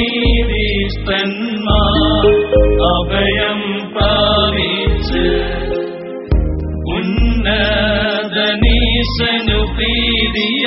നീതീഷ്ടന്മാർ അഭയം പ്രാപിച്ച് ഉന്നതനീശനു പ്രീതിയണച്ചാലോ